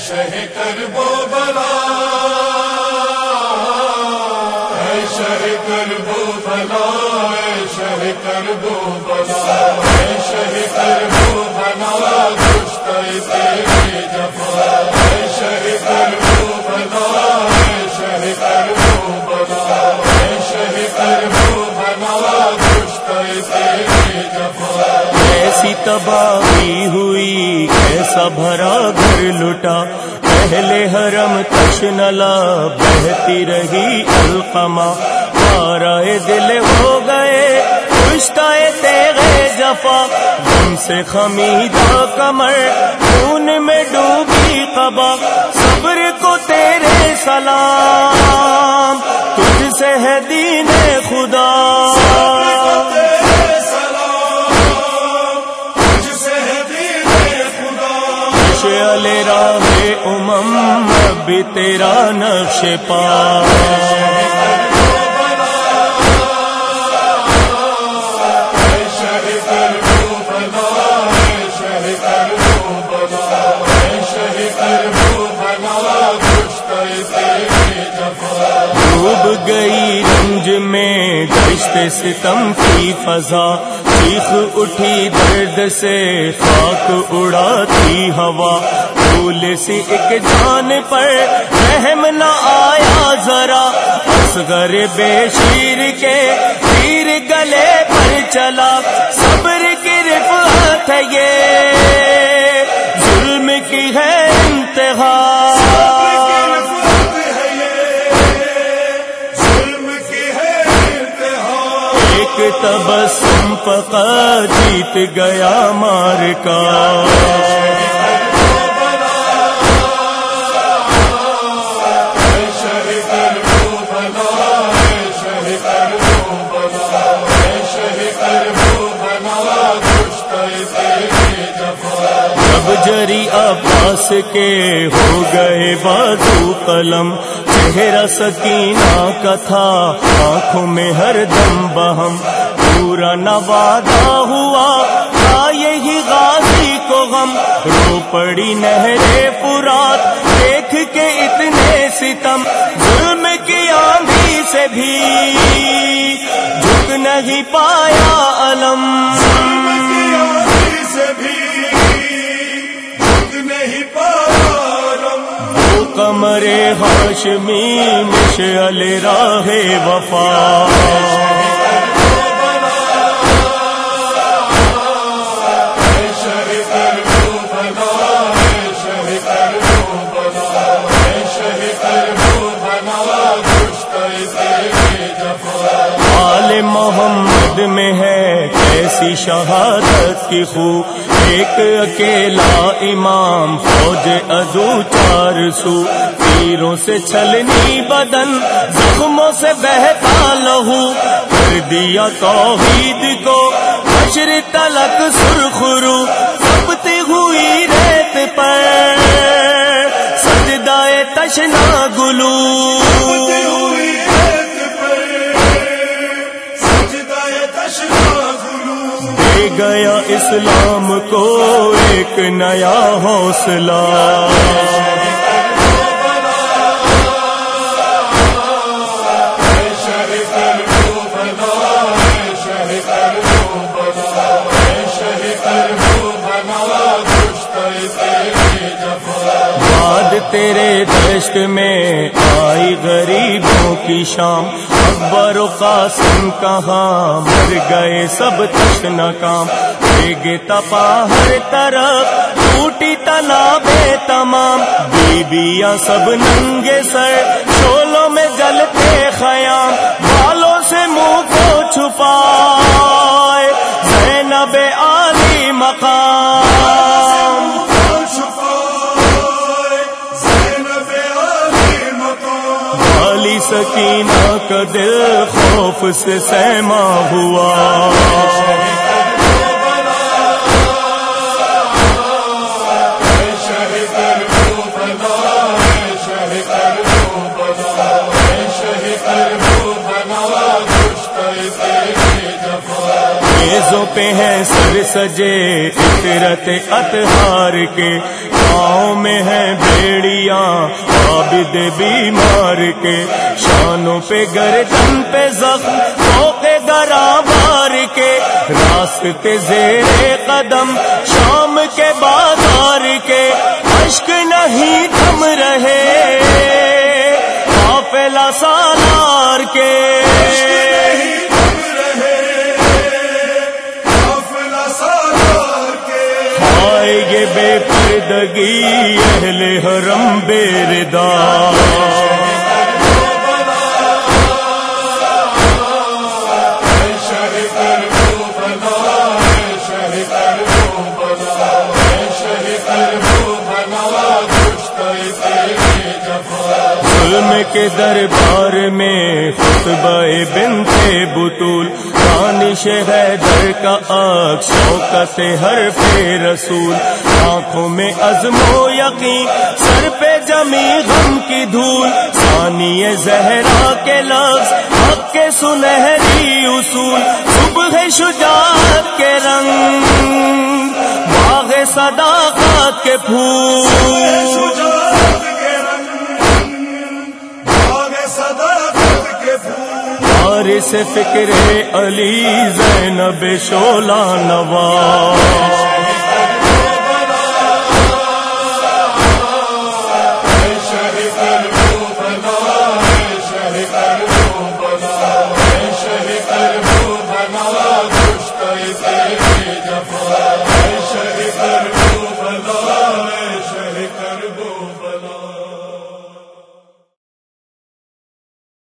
شہ کر بو بلا شہ کر بو بلا شہ کر بو بلا شہ کر بو بلا دشت تیری جفا شہ کر بو بلا شہ کر بو بلا شہ کر بو بلا دشت تیری جفا۔ ایسی تباہی ہوئی کیسا بھرا، گھر لٹا پہلے حرم تش نلا بہتی رہی القما۔ مارا دل ہو گئے پشتا تیرے جفا۔ ہم سے خمیدہ کمر، خون میں ڈوبی قبا۔ صبر کو تیرے سلام، تجھ سے ہے دین خدا۔ تیرا نقش پا ڈوب گئی رنج میں گشت ستم کی فضا۔ چیخ اٹھی درد سے خاک اڑاتی ہوا۔ پھول سی ایک جان پر رحم نہ آیا ذرا اصغر بے شیر کے پیر گلے پر چلا۔ صبر کی رفعت ہے یہ ظلم کی ہے انتہا۔ ایک تبسم پکا جیت گیا مار کا۔ عباس کے ہو گئے بازو قلم۔ چہرہ سکینہ کا تھا، آنکھوں میں ہر دم بہم۔ پورا نوادا ہوا، تھا یہی غازی کو غم۔ رو پڑی نہرے فرات دیکھ کے اتنے ستم۔ ظلم کی آندھی سے بھی جھک نہیں پایا علم۔ وہ کمر ہاشمی مشعل راہ وفا۔ کیسی شہادت کی خو ایک اکیلا امام فوج ازو چار سو۔ تیروں سے چھلنی بدن، زخموں سے بہتا لہو۔ کر دیا توحید کو تلک سرخرو۔ دے گیا اسلام کو ایک نیا حوصلہ۔ بہشت میں آئی غریبوں کی شام۔ اکبر و قاسم کہاں مر گئے سب تشن کام۔ گے تپا ہر طرف، ٹوٹی تنابے تمام۔ بیبیاں سب ننگے سر، شولوں میں جلتے سکینہ کا دل خوف سے سیما ہوا۔ میزوں پہ ہیں سر سجے فطرت اطہار کے۔ پاؤں میں ہے بے بیڑیاں عابد بیمار کے۔ شانوں پہ گردن پہ زخم پہ درا بار کے۔ راستے زیر قدم، شام کے بازار کے۔ اشک نہیں تھم رہے۔ زندگی اہل حرم بیردار ظلم کے دربار میں خطبہ بنتے بطول دانش ہے در کا آگ شوکت ہر پہ رسول آنکھوں میں عزم و یقین، سر پہ جمی غم کی دھول ثانی زہرا کے لفظ، حق کے سنہری اصول صبح شجاعت کے رنگ، باغ صداقت کے پھول۔ سے فکر علی زینب شولا نواز۔